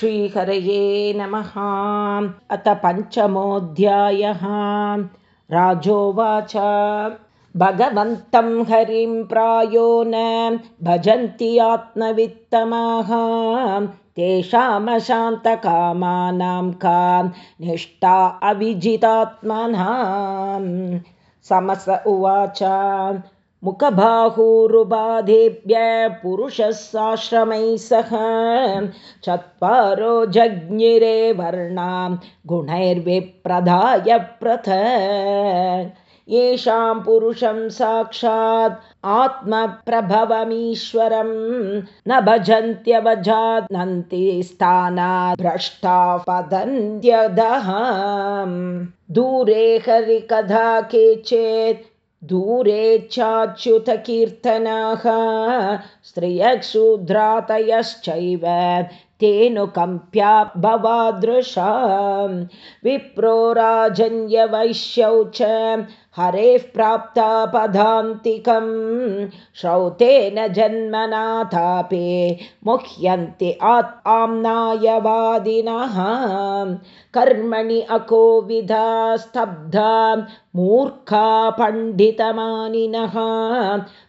श्रीहरये नमः। अथ पञ्चमोऽध्यायः। राजोवाच। भगवन्तं हरिं प्रायो न भजन्ति आत्मवित्तमाः। तेषामशान्तकामानां का निष्ठा अविजितात्मना। समस उवाच मुखबाहुरुबाधेभ्य पुरुषः साश्रमैः सह चत्वारो जज्ञिरे वर्णां गुणैर्विप्रदाय प्रथ। येषां पुरुषं साक्षात् आत्मप्रभवमीश्वरं न भजन्त्यवजानन्ति स्थानात् भ्रष्टा पतन्त्यदः दूरे हरिकथा के चेत् दूरे चाच्युतकीर्तनाः स्त्रियक्षुद्रातयश्चैव तेनुकम्प्या भवादृशा। विप्रो राजन्यवैश्यौ च हरेः प्राप्ता पदान्तिकं श्रौतेन जन्मनाथापे मुह्यन्ति आम्नायवादिनः कर्मणि अकोविधा स्तब्धा मूर्खा पण्डितमानिनः।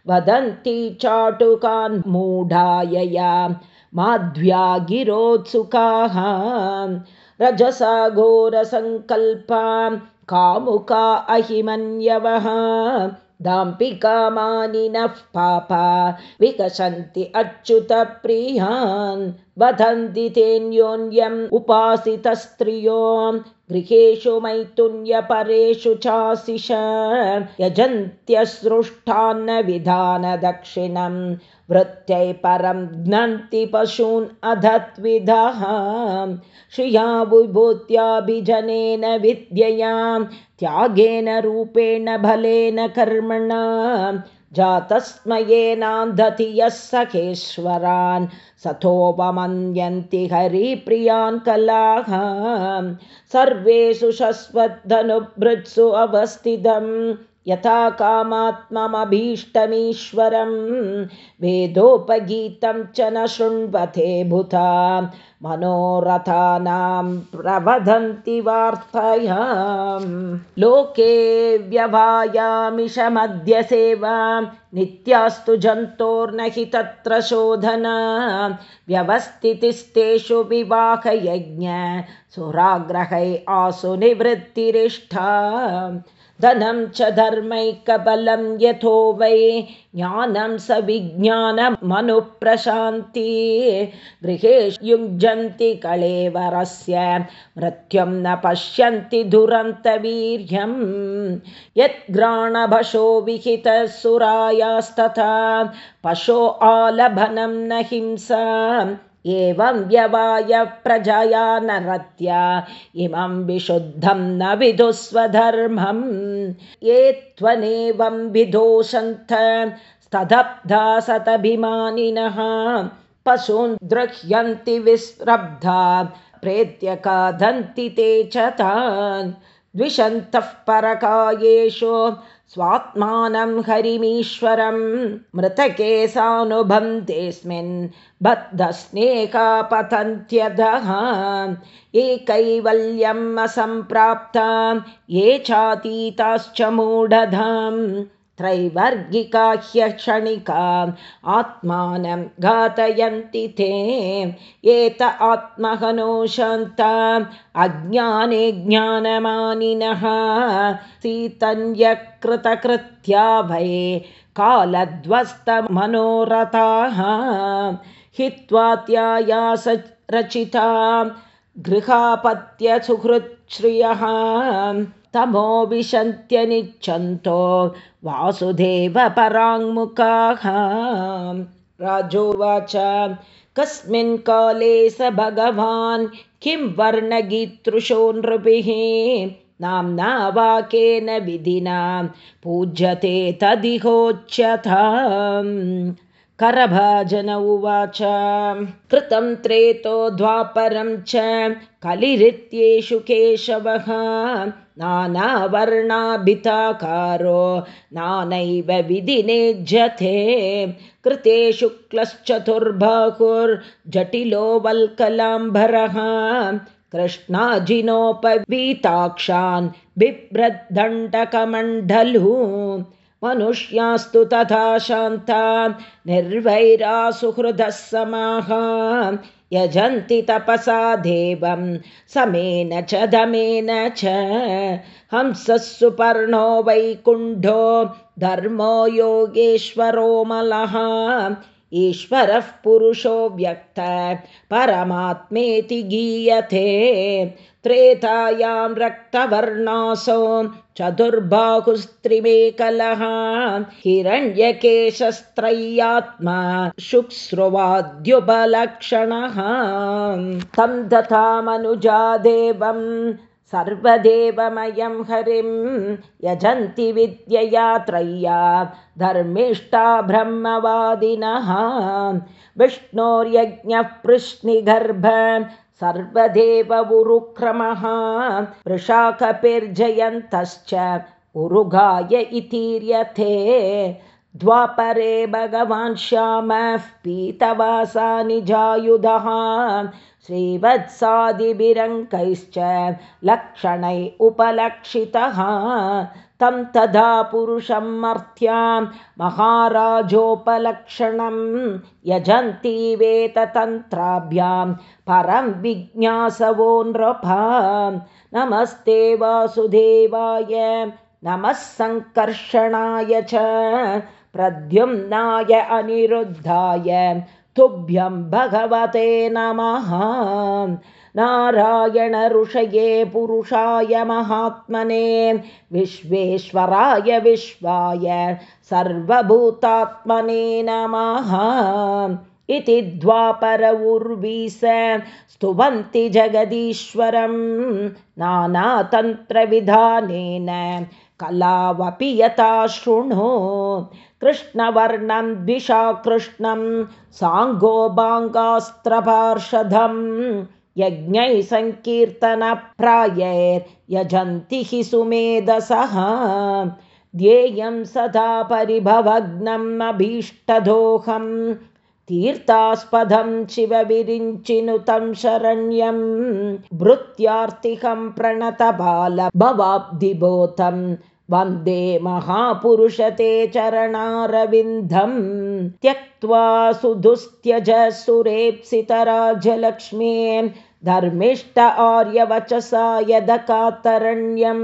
वदन्ति चाटुकान् मूढायया माध्व्या गिरोत्सुकाः। रजसा घोरसङ्कल्पां कामुका अहिमन्यवः। दाम्पिकामानिनः पापा। विकसन्ति अच्युतप्रियान् वदन्ति तेऽन्योन्यम् उपासितस्त्रियो गृहेषु मैथुन्यपरेषु चाशिष यजन्त्यसृष्टान्न विधानदक्षिणं वृत्त्यै परं घ्नन्ति पशून् अधत्विधः श्रिया विभूत्याभिजनेन विद्यया त्यागेन रूपेण बलेन कर्मणा। जातस्मयेनान्धति यः सखेश्वरान् सथोपमन्यन्ति हरिप्रियान् कलाः। सर्वेषु शश्वद्धनुभृत्सु अवस्थितं यथा कामात्ममभीष्टमीश्वरं वेदोपगीतं च न शृण्वते भूता। मनोरथानां प्रवदन्ति वार्तया लोके व्यवायामिषमद्य सेवा नित्यास्तु जन्तोर्न हि तत्र शोधना। व्यवस्थितिस्तेषु विवाहयज्ञ सुराग्रहै आसु निवृत्तिरिष्ठा धनं च धर्मैकबलं यथो वै ज्ञानं स विज्ञानमनुप्रशान्ति गृहेषु युञ्जन्ति कळेवरस्य मृत्युं न पश्यन्ति दुरन्तवीर्यं। यद्घ्राणभशो विहितसुरायास्तथा पशो आलभनं न हिंसा एवं व्यवाय प्रजया नरत्या इमं विशुद्धं न विदुस्वधर्मं ये त्वनेवं विदोषन्त स्तब्धा सतभिमानिनः पशून् द्रह्यन्ति विस्रब्धा प्रेत्य खादन्ति ते च तान् द्विषन्तः परकायेषु स्वात्मानं हरिमीश्वरं मृतके सानुभन्तेऽस्मिन् पतन्त्यधः एकैवल्यम् असम्प्राप्ता ये चातीताश्च मूढधाम् त्रैवर्गिका ह्यक्षणिका आत्मानं घातयन्ति ते। एत आत्महनो शान्ता अज्ञाने ज्ञानमानिनः। सीतन्यकृतकृत्या भये कालध्वस्तमनोरथाः। हित्वात्यायास रचिता गृहापत्यसुहृच्छ्रियः विशन्त्यनिच्छन्तो वासुदेवपराङ्मुखाः। राजोवाच कस्मिन् काले स भगवान् किं वर्णगीतृशो नृभिः? नाम्ना वाकेन विधिना पूज्यते तदिहोच्यथा करभाजन उवाच। कृतं त्रेतो द्वापरं च कलिरित्येषु केशवः। नानावर्णाभिताकारो नानैव विधिनेज्यते कृते शुक्लश्चतुर्बाहुर्जटिलो वल्कलाम्बरः कृष्णाजिनोपवीताक्षान् बिभ्रद्दण्डकमण्डलु मनुष्यास्तु तथा शान्ता निर्वैरासुहृदः समाः। यजन्ति तपसा देवं समेन च दमेन च। हंसः सुपर्णो वैकुण्ठो धर्मो योगेश्वरो मलः ईश्वरः पुरुषो व्यक्त परमात्मेति गीयते। त्रेतायां रक्तवर्णासो चतुर्बाहुस्त्रिमेकलः हिरण्यकेशस्त्रय्यात्मा शुक्स्रुवाद्युपलक्षणः। तं दथामनुजा देवम् सर्वदेवमयं हरिं यजन्ति विद्यया त्रय्या धर्मिष्ठा ब्रह्मवादिनः विष्णोर्यज्ञः पृश्निगर्भ सर्वदेव उरुक्रमः वृषाकपिर्जयन्तश्च उरुगाय इतीर्यते द्वापरे भगवान् श्यामः पीतवासा निजायुधः श्रीवत्सादिभिरङ्कैश्च लक्षणै उपलक्षितः। तं तदा पुरुषं मर्त्यां महाराजोपलक्षणं यजन्ती वेततन्त्राभ्यां परं विज्ञासवो नृपा। नमस्ते वासुदेवाय नमः सङ्कर्षणाय च प्रद्युम्नाय अनिरुद्धाय तुभ्यं भगवते नमः। नारायण ऋषये पुरुषाय महात्मने विश्वेश्वराय विश्वाय सर्वभूतात्मने नमः। इति द्वापर उर्वीस स्तुवन्ति जगदीश्वरं नानातन्त्रविधानेन। कलावपि यथा शृणु कृष्णवर्णं द्विषा कृष्णं साङ्गोबाङ्गास्त्रपार्षदम् यज्ञैः सङ्कीर्तनप्रायैर्यजन्ति हि सुमेधसः। ध्येयं सदा परिभवग्नम् अभीष्टदोहं तीर्थास्पदं शिवविरिञ्चिनुतं शरण्यं भृत्यार्तिकं प्रणतबालभवाब्धिबोधम् वन्दे महापुरुषते चरणारविन्दं त्यक्त्वा सुदुस्त्यज सुरेप्सितराजलक्ष्मी धर्मिष्ठ आर्यवचसा यदकातरण्यं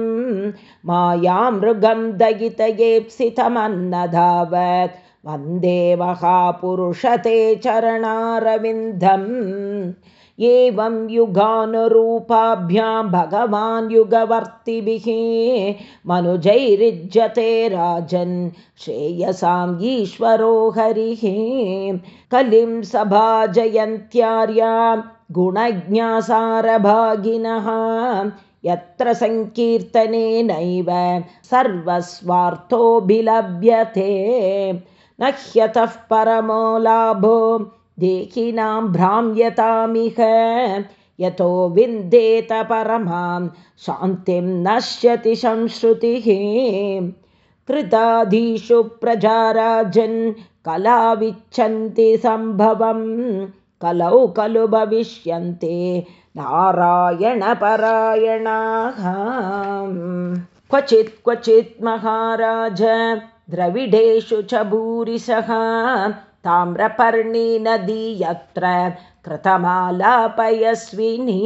मायामृगं दयितयेप्सितमन्नधावत्। वन्दे महापुरुषते चरणारविन्दम् एवं युगानुरूपाभ्यां भगवान् युगवर्तिभिः मनुजैरिज्यते राजन् श्रेयसाम् ईश्वरो हरिः कलिं सभाजयन्त्यार्या गुणज्ञासारभागिनः यत्र सङ्कीर्तनेनैव सर्वस्वार्थोऽभिलभ्यते न ह्यतः परमो लाभो देहिनां भ्राम्यतामिह। यतो विन्देत परमां शान्तिं नश्यति संश्रुतिः। कृताधीषु प्रजाराजन् कलाविच्छन्ति सम्भवं। कलौ खलु भविष्यन्ते नारायणपरायणाः। क्वचित् क्वचित् महाराज द्रविडेषु च भूरिशः ताम्रपर्णी नदी यत्र कृतमालापयस्विनी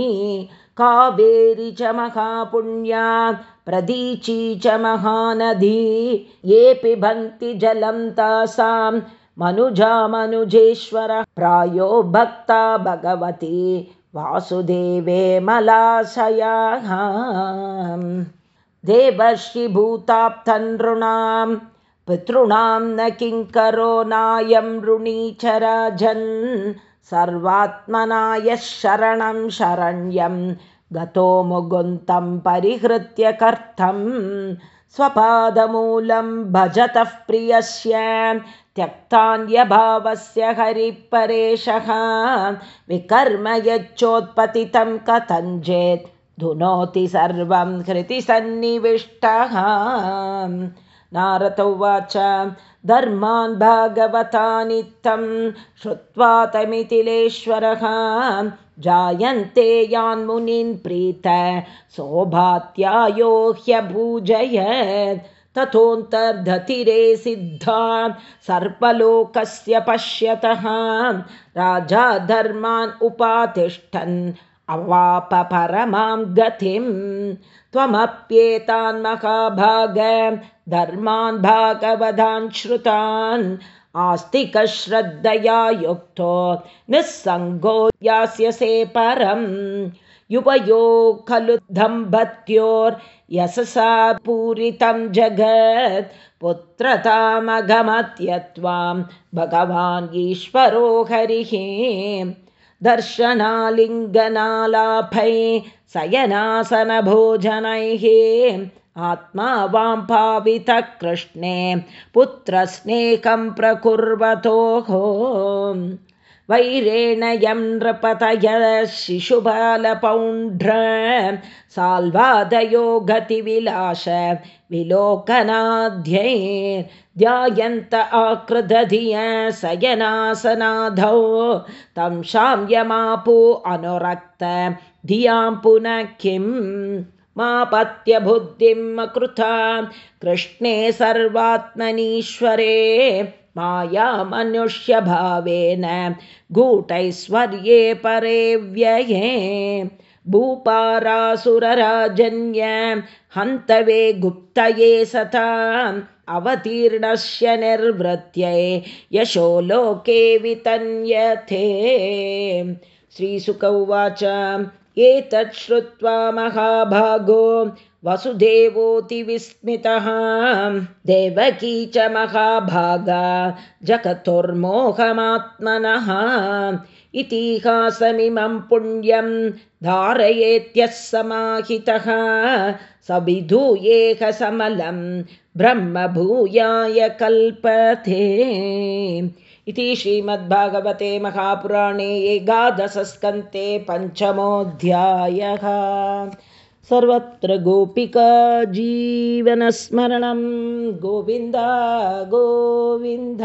कावेरी च महापुण्या प्रदीची च महानदी ये पिबन्ति जलं तासां मनुजा मनुजेश्वर प्रायो भक्ता भगवती वासुदेवे मलाशयाः। देवर्षिभूताप्तनृणां पितॄणां न किङ्करो नायं ऋणीचराजन् सर्वात्मनाय शरणं शरण्यं गतो मुगुन्तं परिहृत्य कर्थं स्वपादमूलं भजतः प्रियस्य त्यक्तान्यभावस्य हरिपरेशः विकर्म यच्चोत्पतितं कथञ्चेत् धुनोति सर्वं हृतिसन्निविष्टः नारद उवाच धर्मान् भागवतानित्थं श्रुत्वा तमिथिलेश्वरः जायन्ते यान्मुनीन् प्रीत सौभात्यायो ह्यभूजयत् तथोऽन्तर्धतिरे सिद्धा सर्पलोकस्य पश्यतः राजा धर्मान् उपातिष्ठन् अवाप परमां गतिं त्वमप्येतान् महाभाग धर्मान् भागवधान् श्रुतान् आस्तिकश्रद्धया युक्तो निस्सङ्गो यास्यसे परम् युवयो खलु दम्भत्योर्यशसा पूरितं जगत् पुत्रतामगमत्यत्वां भगवान् ईश्वरो हरिः दर्शनालिङ्गनालाभै शयनासनभोजनैः आत्मा वां पावितः कृष्णे पुत्रस्नेहं प्रकुर्वतोः वैरेण यं नृपतय शिशुबालपौण्ड्र साल्वादयो गतिविलास विलोकनाध्यैर्ध्यायन्त आकृदधिय शयनासनाधौ तं शाम्यमापो अनुरक्त धियां पुनः किम् मापत्यबुद्धिम् अकृता कृष्णे सर्वात्मनीश्वरे माया मनुष्यभावेन गूटैश्वर्ये परे व्यये। भूपारासुरराजन्य हन्तवे गुप्तये सता अवतीर्णस्य निर्वृत्यै यशो लोके वितन्यथे। श्रीसुक उवाच एतत् श्रुत्वा महाभागो वसुदेवोऽतिविस्मितः देवकी च महाभागा जगतुर्मोहमात्मनः। इतिहासमिमं पुण्यं धारयेत्यः समाहितः। स विधूयेह समलं ब्रह्मभूयाय कल्पते। इति श्रीमद्भागवते महापुराणे एकादशस्कन्ते पञ्चमोऽध्यायः सर्वत्र गोपिका जीवनस्मरणं। गोविन्द गोविन्द।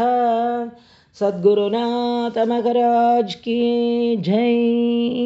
सद्गुरुनाथमगराज की जय